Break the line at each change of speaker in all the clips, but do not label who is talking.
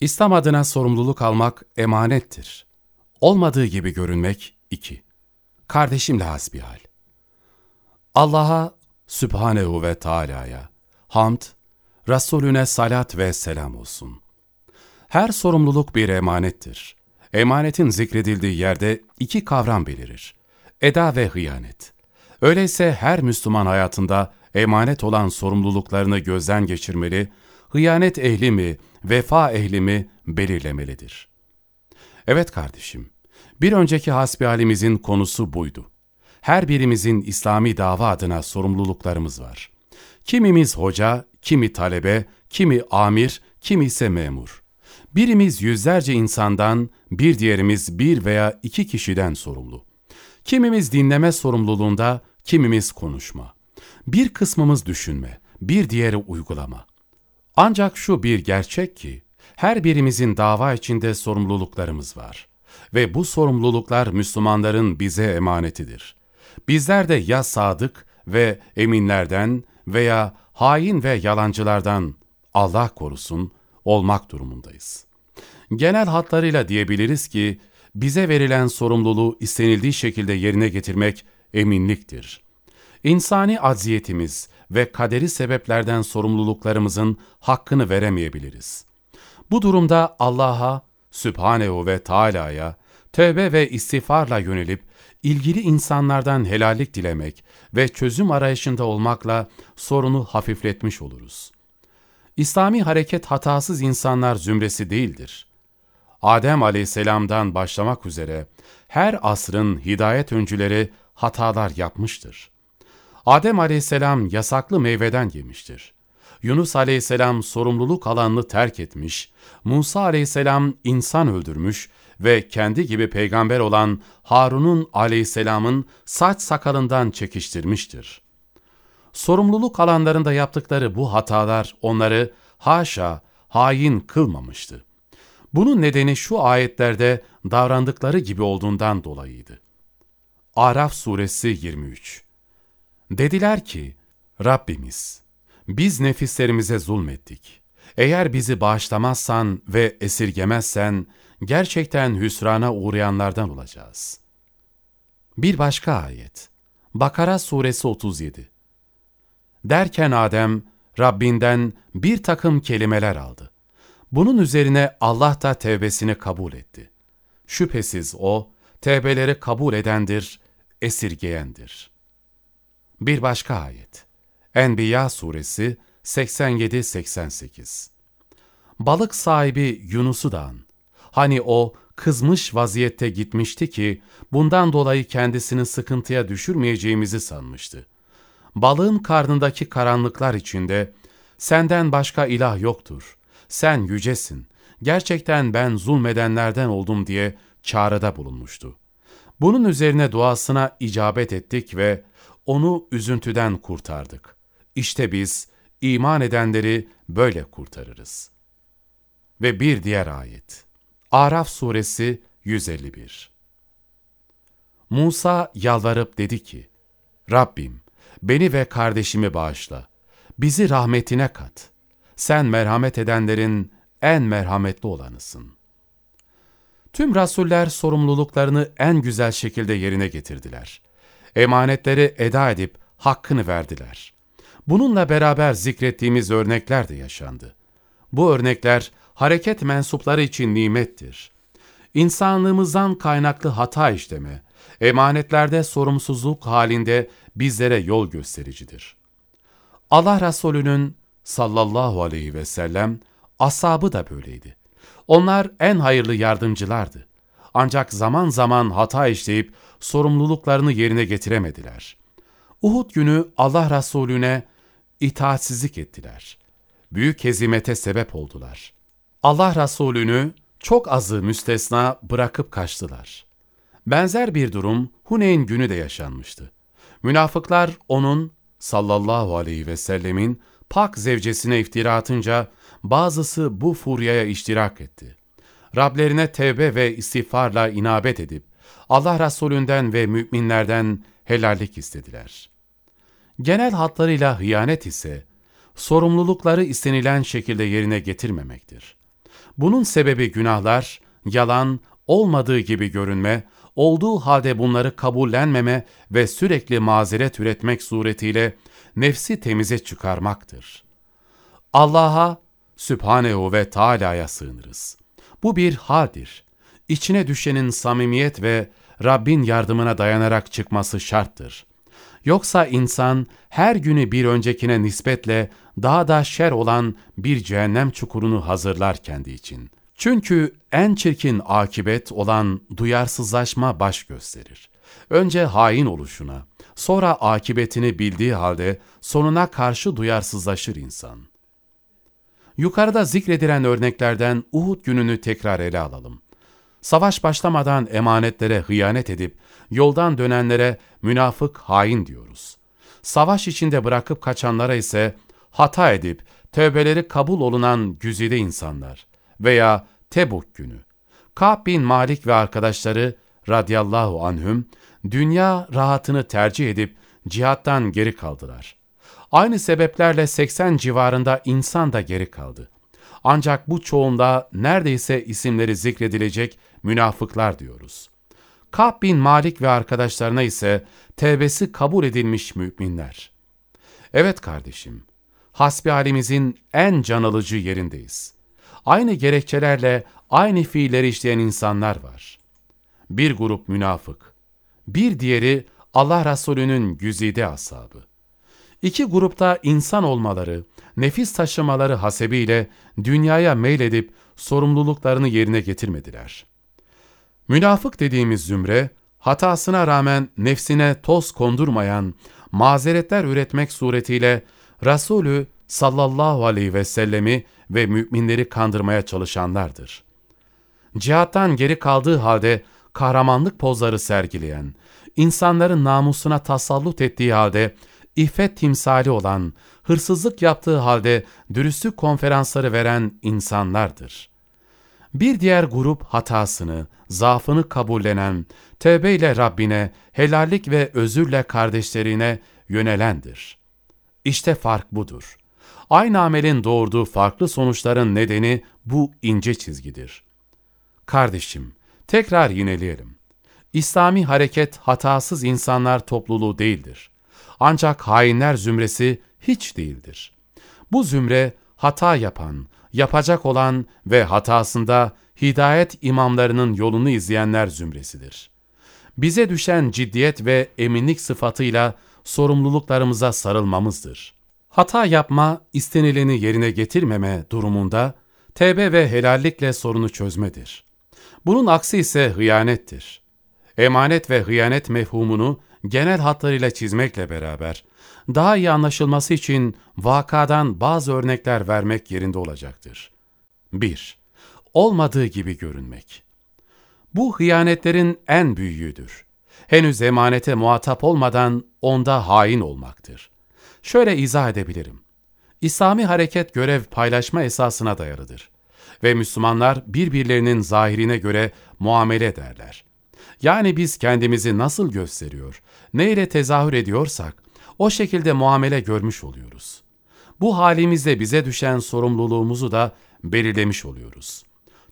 İslam adına sorumluluk almak emanettir. Olmadığı gibi görünmek 2. Kardeşimle hasbihal. Allah'a Sübhanehu ve Teala'ya hamd, Resulüne salat ve selam olsun. Her sorumluluk bir emanettir. Emanetin zikredildiği yerde iki kavram belirir. Eda ve hıyanet. Öyleyse her Müslüman hayatında emanet olan sorumluluklarını gözden geçirmeli, hıyanet ehli mi, vefa ehli mi belirlemelidir. Evet kardeşim, bir önceki hasbihalimizin konusu buydu. Her birimizin İslami dava adına sorumluluklarımız var. Kimimiz hoca, kimi talebe, kimi amir, kimi ise memur. Birimiz yüzlerce insandan, bir diğerimiz bir veya iki kişiden sorumlu. Kimimiz dinleme sorumluluğunda, kimimiz konuşma. Bir kısmımız düşünme, bir diğeri uygulama. Ancak şu bir gerçek ki, her birimizin dava içinde sorumluluklarımız var. Ve bu sorumluluklar Müslümanların bize emanetidir. Bizler de ya sadık ve eminlerden veya hain ve yalancılardan Allah korusun olmak durumundayız. Genel hatlarıyla diyebiliriz ki, bize verilen sorumluluğu istenildiği şekilde yerine getirmek eminliktir. İnsani acziyetimiz ve kaderi sebeplerden sorumluluklarımızın hakkını veremeyebiliriz. Bu durumda Allah'a, Sübhanehu ve Teala'ya tövbe ve istiğfarla yönelip ilgili insanlardan helallik dilemek ve çözüm arayışında olmakla sorunu hafifletmiş oluruz. İslami hareket hatasız insanlar zümresi değildir. Adem aleyhisselamdan başlamak üzere her asrın hidayet öncüleri hatalar yapmıştır. Adem aleyhisselam yasaklı meyveden yemiştir. Yunus aleyhisselam sorumluluk alanını terk etmiş, Musa aleyhisselam insan öldürmüş ve kendi gibi peygamber olan Harun'un aleyhisselamın saç sakalından çekiştirmiştir. Sorumluluk alanlarında yaptıkları bu hatalar onları haşa hain kılmamıştı. Bunun nedeni şu ayetlerde davrandıkları gibi olduğundan dolayıydı. Araf suresi 23 Dediler ki, Rabbimiz, biz nefislerimize zulmettik. Eğer bizi bağışlamazsan ve esirgemezsen, gerçekten hüsrana uğrayanlardan olacağız. Bir başka ayet, Bakara suresi 37 Derken Adem, Rabbinden bir takım kelimeler aldı. Bunun üzerine Allah da tevbesini kabul etti. Şüphesiz O, tevbeleri kabul edendir, esirgeyendir. Bir başka ayet. Enbiya suresi 87-88 Balık sahibi Yunus'u da an. Hani o kızmış vaziyette gitmişti ki bundan dolayı kendisini sıkıntıya düşürmeyeceğimizi sanmıştı. Balığın karnındaki karanlıklar içinde senden başka ilah yoktur. Sen yücesin. Gerçekten ben zulmedenlerden oldum diye çağrıda bulunmuştu. Bunun üzerine duasına icabet ettik ve onu üzüntüden kurtardık. İşte biz iman edenleri böyle kurtarırız. Ve bir diğer ayet. Araf suresi 151 Musa yalvarıp dedi ki, Rabbim beni ve kardeşimi bağışla, bizi rahmetine kat. Sen merhamet edenlerin en merhametli olanısın. Tüm rasuller sorumluluklarını en güzel şekilde yerine getirdiler emanetleri eda edip hakkını verdiler. Bununla beraber zikrettiğimiz örnekler de yaşandı. Bu örnekler hareket mensupları için nimettir. İnsanlığımızdan kaynaklı hata işleme, emanetlerde sorumsuzluk halinde bizlere yol göstericidir. Allah Resulü'nün sallallahu aleyhi ve sellem ashabı da böyleydi. Onlar en hayırlı yardımcılardı. Ancak zaman zaman hata işleyip sorumluluklarını yerine getiremediler. Uhud günü Allah Resulüne itaatsizlik ettiler. Büyük hezimete sebep oldular. Allah Resulünü çok azı müstesna bırakıp kaçtılar. Benzer bir durum Huneyn günü de yaşanmıştı. Münafıklar onun sallallahu aleyhi ve sellemin pak zevcesine iftira atınca bazısı bu furyaya iştirak etti. Rablerine tevbe ve istiğfarla inabet edip Allah Resulünden ve müminlerden helallik istediler. Genel hatlarıyla hıyanet ise sorumlulukları istenilen şekilde yerine getirmemektir. Bunun sebebi günahlar, yalan, olmadığı gibi görünme, olduğu halde bunları kabullenmeme ve sürekli mazeret üretmek suretiyle nefsi temize çıkarmaktır. Allah'a, Sübhanehu ve Teala'ya sığınırız. Bu bir haldir. İçine düşenin samimiyet ve Rabbin yardımına dayanarak çıkması şarttır. Yoksa insan her günü bir öncekine nispetle daha da şer olan bir cehennem çukurunu hazırlar kendi için. Çünkü en çirkin akibet olan duyarsızlaşma baş gösterir. Önce hain oluşuna, sonra akibetini bildiği halde sonuna karşı duyarsızlaşır insan. Yukarıda zikredilen örneklerden Uhud gününü tekrar ele alalım. Savaş başlamadan emanetlere hıyanet edip yoldan dönenlere münafık hain diyoruz. Savaş içinde bırakıp kaçanlara ise hata edip tövbeleri kabul olunan güzide insanlar veya Tebuk günü. Ka'b bin Malik ve arkadaşları radıyallahu anhüm dünya rahatını tercih edip cihattan geri kaldılar. Aynı sebeplerle 80 civarında insan da geri kaldı. Ancak bu çoğunda neredeyse isimleri zikredilecek münafıklar diyoruz. Ka'b bin Malik ve arkadaşlarına ise tevbesi kabul edilmiş müminler. Evet kardeşim, hasbihalimizin en can alıcı yerindeyiz. Aynı gerekçelerle aynı fiilleri işleyen insanlar var. Bir grup münafık, bir diğeri Allah Resulü'nün güzide ashabı. İki grupta insan olmaları, nefis taşımaları hasebiyle dünyaya meyledip sorumluluklarını yerine getirmediler. Münafık dediğimiz zümre, hatasına rağmen nefsine toz kondurmayan, mazeretler üretmek suretiyle Resulü sallallahu aleyhi ve sellemi ve müminleri kandırmaya çalışanlardır. Cihattan geri kaldığı halde kahramanlık pozları sergileyen, insanların namusuna tasallut ettiği halde iffet timsali olan, hırsızlık yaptığı halde dürüstlük konferansları veren insanlardır. Bir diğer grup hatasını, zaafını kabullenen, tevbeyle Rabbine, helallik ve özürle kardeşlerine yönelendir. İşte fark budur. Aynı amelin doğurduğu farklı sonuçların nedeni bu ince çizgidir. Kardeşim, tekrar yineleyelim. İslami hareket hatasız insanlar topluluğu değildir. Ancak hainler zümresi hiç değildir. Bu zümre hata yapan, yapacak olan ve hatasında hidayet imamlarının yolunu izleyenler zümresidir. Bize düşen ciddiyet ve eminlik sıfatıyla sorumluluklarımıza sarılmamızdır. Hata yapma, istenileni yerine getirmeme durumunda tevbe ve helallikle sorunu çözmedir. Bunun aksi ise hıyanettir. Emanet ve hıyanet mefhumunu genel hatlarıyla çizmekle beraber, daha iyi anlaşılması için vakadan bazı örnekler vermek yerinde olacaktır. 1. Olmadığı gibi görünmek. Bu hıyanetlerin en büyüğüdür. Henüz emanete muhatap olmadan onda hain olmaktır. Şöyle izah edebilirim. İslami hareket görev paylaşma esasına dayalıdır ve Müslümanlar birbirlerinin zahirine göre muamele ederler. Yani biz kendimizi nasıl gösteriyor, ne ile tezahür ediyorsak, o şekilde muamele görmüş oluyoruz. Bu halimizde bize düşen sorumluluğumuzu da belirlemiş oluyoruz.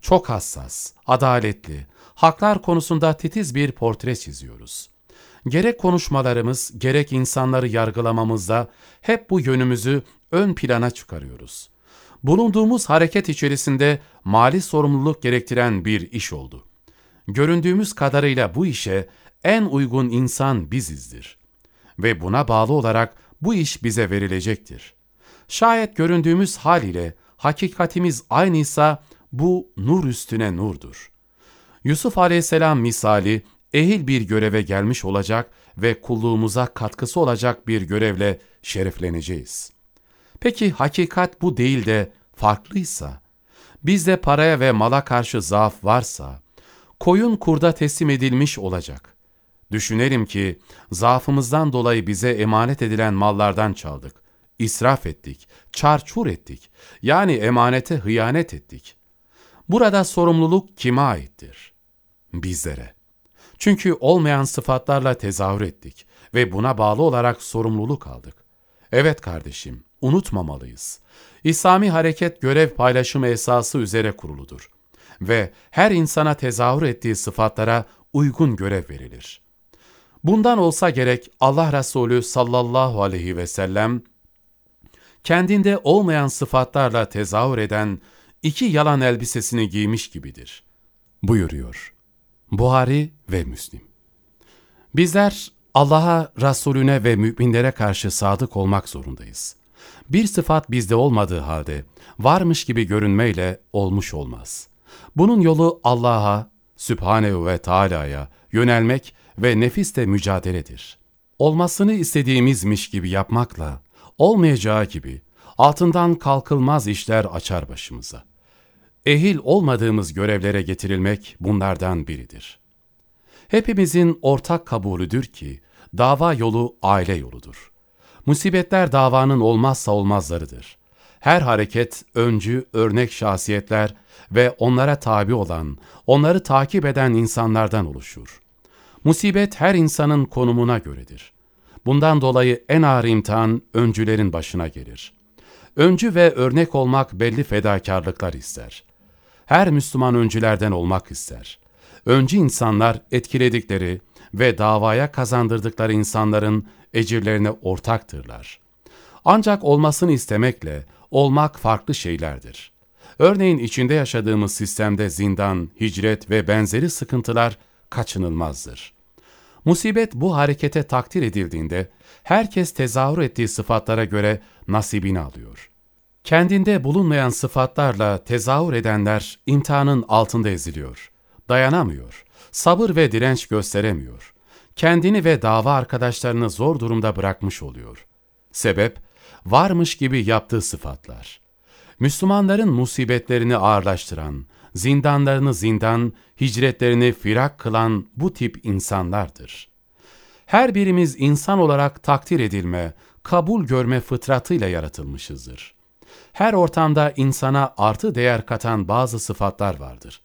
Çok hassas, adaletli, haklar konusunda titiz bir portre çiziyoruz. Gerek konuşmalarımız, gerek insanları yargılamamızda hep bu yönümüzü ön plana çıkarıyoruz. Bulunduğumuz hareket içerisinde mali sorumluluk gerektiren bir iş oldu. Göründüğümüz kadarıyla bu işe en uygun insan bizizdir. Ve buna bağlı olarak bu iş bize verilecektir. Şayet göründüğümüz hal ile hakikatimiz aynıysa bu nur üstüne nurdur. Yusuf aleyhisselam misali ehil bir göreve gelmiş olacak ve kulluğumuza katkısı olacak bir görevle şerefleneceğiz. Peki hakikat bu değil de farklıysa, bizde paraya ve mala karşı zaaf varsa, koyun kurda teslim edilmiş olacak. Düşünelim ki zaafımızdan dolayı bize emanet edilen mallardan çaldık, israf ettik, çarçur ettik, yani emanete hıyanet ettik. Burada sorumluluk kime aittir? Bizlere. Çünkü olmayan sıfatlarla tezahür ettik ve buna bağlı olarak sorumluluk aldık. Evet kardeşim, unutmamalıyız. İslami hareket görev paylaşımı esası üzere kuruludur ve her insana tezahür ettiği sıfatlara uygun görev verilir. Bundan olsa gerek Allah Resulü sallallahu aleyhi ve sellem, kendinde olmayan sıfatlarla tezahür eden iki yalan elbisesini giymiş gibidir. Buyuruyor. Buhari ve Müslim. Bizler Allah'a, Resulüne ve müminlere karşı sadık olmak zorundayız. Bir sıfat bizde olmadığı halde varmış gibi görünmeyle olmuş olmaz. Bunun yolu Allah'a, Sübhanehu ve Teala'ya yönelmek ve nefiste mücadeledir. Olmasını istediğimizmiş gibi yapmakla, olmayacağı gibi altından kalkılmaz işler açar başımıza. Ehil olmadığımız görevlere getirilmek bunlardan biridir. Hepimizin ortak kabulüdür ki, dava yolu aile yoludur. Musibetler davanın olmazsa olmazlarıdır. Her hareket, öncü, örnek şahsiyetler ve onlara tabi olan, onları takip eden insanlardan oluşur. Musibet her insanın konumuna göredir. Bundan dolayı en ağır imtihan öncülerin başına gelir. Öncü ve örnek olmak belli fedakarlıklar ister. Her Müslüman öncülerden olmak ister. Öncü insanlar etkiledikleri ve davaya kazandırdıkları insanların ecirlerine ortaktırlar. Ancak olmasını istemekle olmak farklı şeylerdir. Örneğin içinde yaşadığımız sistemde zindan, hicret ve benzeri sıkıntılar kaçınılmazdır. Musibet bu harekete takdir edildiğinde herkes tezahür ettiği sıfatlara göre nasibini alıyor. Kendinde bulunmayan sıfatlarla tezahür edenler imtihanın altında eziliyor. Dayanamıyor. Sabır ve direnç gösteremiyor. Kendini ve dava arkadaşlarını zor durumda bırakmış oluyor. Sebep, varmış gibi yaptığı sıfatlar. Müslümanların musibetlerini ağırlaştıran, zindanlarını zindan, hicretlerini firak kılan bu tip insanlardır. Her birimiz insan olarak takdir edilme, kabul görme fıtratıyla yaratılmışızdır. Her ortamda insana artı değer katan bazı sıfatlar vardır.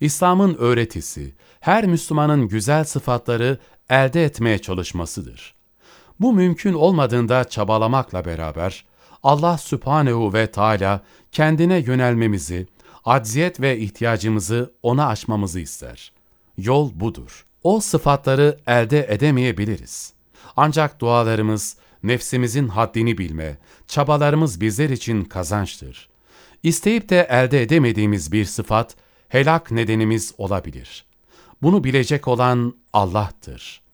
İslam'ın öğretisi, her Müslümanın güzel sıfatları elde etmeye çalışmasıdır. Bu mümkün olmadığında çabalamakla beraber, Allah Sübhanehu ve Teala kendine yönelmemizi, acziyet ve ihtiyacımızı ona aşmamızı ister. Yol budur. O sıfatları elde edemeyebiliriz. Ancak dualarımız, nefsimizin haddini bilme, çabalarımız bizler için kazançtır. İsteyip de elde edemediğimiz bir sıfat, helak nedenimiz olabilir. Bunu bilecek olan Allah'tır.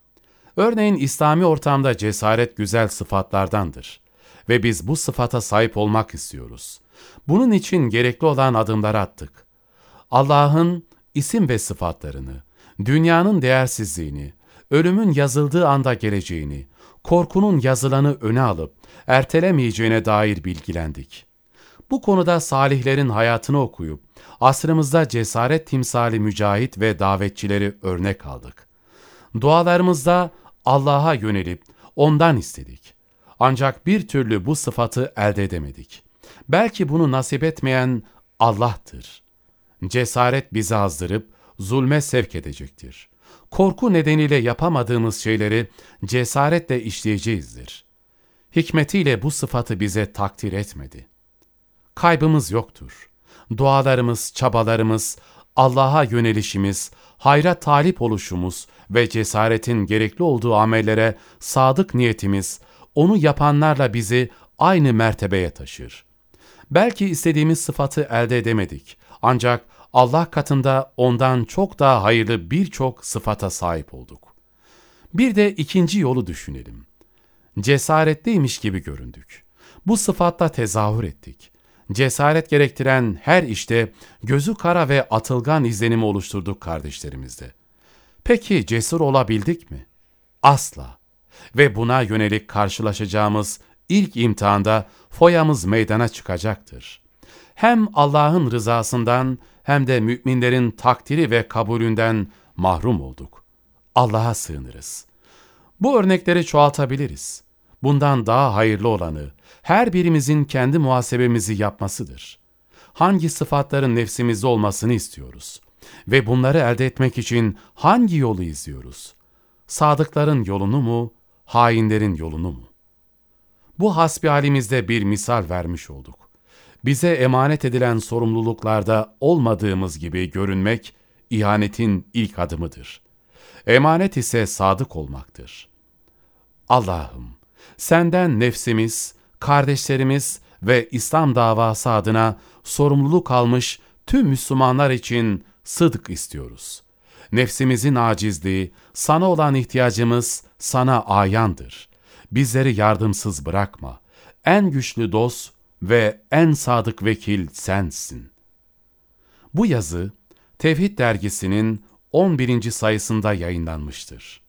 Örneğin İslami ortamda cesaret güzel sıfatlardandır ve biz bu sıfata sahip olmak istiyoruz. Bunun için gerekli olan adımları attık. Allah'ın isim ve sıfatlarını, dünyanın değersizliğini, ölümün yazıldığı anda geleceğini, korkunun yazılanı öne alıp ertelemeyeceğine dair bilgilendik. Bu konuda salihlerin hayatını okuyup, asrımızda cesaret timsali mücahit ve davetçileri örnek aldık. Dualarımızda Allah'a yönelip ondan istedik. Ancak bir türlü bu sıfatı elde edemedik. Belki bunu nasip etmeyen Allah'tır. Cesaret bizi azdırıp zulme sevk edecektir. Korku nedeniyle yapamadığımız şeyleri cesaretle işleyeceğizdir. Hikmetiyle bu sıfatı bize takdir etmedi. Kaybımız yoktur. Dualarımız, çabalarımız, Allah'a yönelişimiz, hayra talip oluşumuz ve cesaretin gerekli olduğu amellere sadık niyetimiz, onu yapanlarla bizi aynı mertebeye taşır. Belki istediğimiz sıfatı elde edemedik. Ancak Allah katında ondan çok daha hayırlı birçok sıfata sahip olduk. Bir de ikinci yolu düşünelim. Cesaretliymiş gibi göründük. Bu sıfatla tezahür ettik. Cesaret gerektiren her işte gözü kara ve atılgan izlenimi oluşturduk kardeşlerimizde. Peki cesur olabildik mi? Asla. Ve buna yönelik karşılaşacağımız ilk imtihanda foyamız meydana çıkacaktır. Hem Allah'ın rızasından hem de müminlerin takdiri ve kabulünden mahrum olduk. Allah'a sığınırız. Bu örnekleri çoğaltabiliriz. Bundan daha hayırlı olanı her birimizin kendi muhasebemizi yapmasıdır. Hangi sıfatların nefsimizde olmasını istiyoruz? Ve bunları elde etmek için hangi yolu izliyoruz? Sadıkların yolunu mu, hainlerin yolunu mu? Bu hasbihalimizde bir misal vermiş olduk. Bize emanet edilen sorumluluklarda olmadığımız gibi görünmek, ihanetin ilk adımıdır. Emanet ise sadık olmaktır. Allah'ım, senden nefsimiz, kardeşlerimiz ve İslam davası adına sorumluluk almış tüm Müslümanlar için sıdk istiyoruz. Nefsimizin acizliği, sana olan ihtiyacımız sana ayandır. Bizleri yardımsız bırakma. En güçlü dost ve en sadık vekil sensin. Bu yazı Tevhid dergisinin 11. sayısında yayınlanmıştır.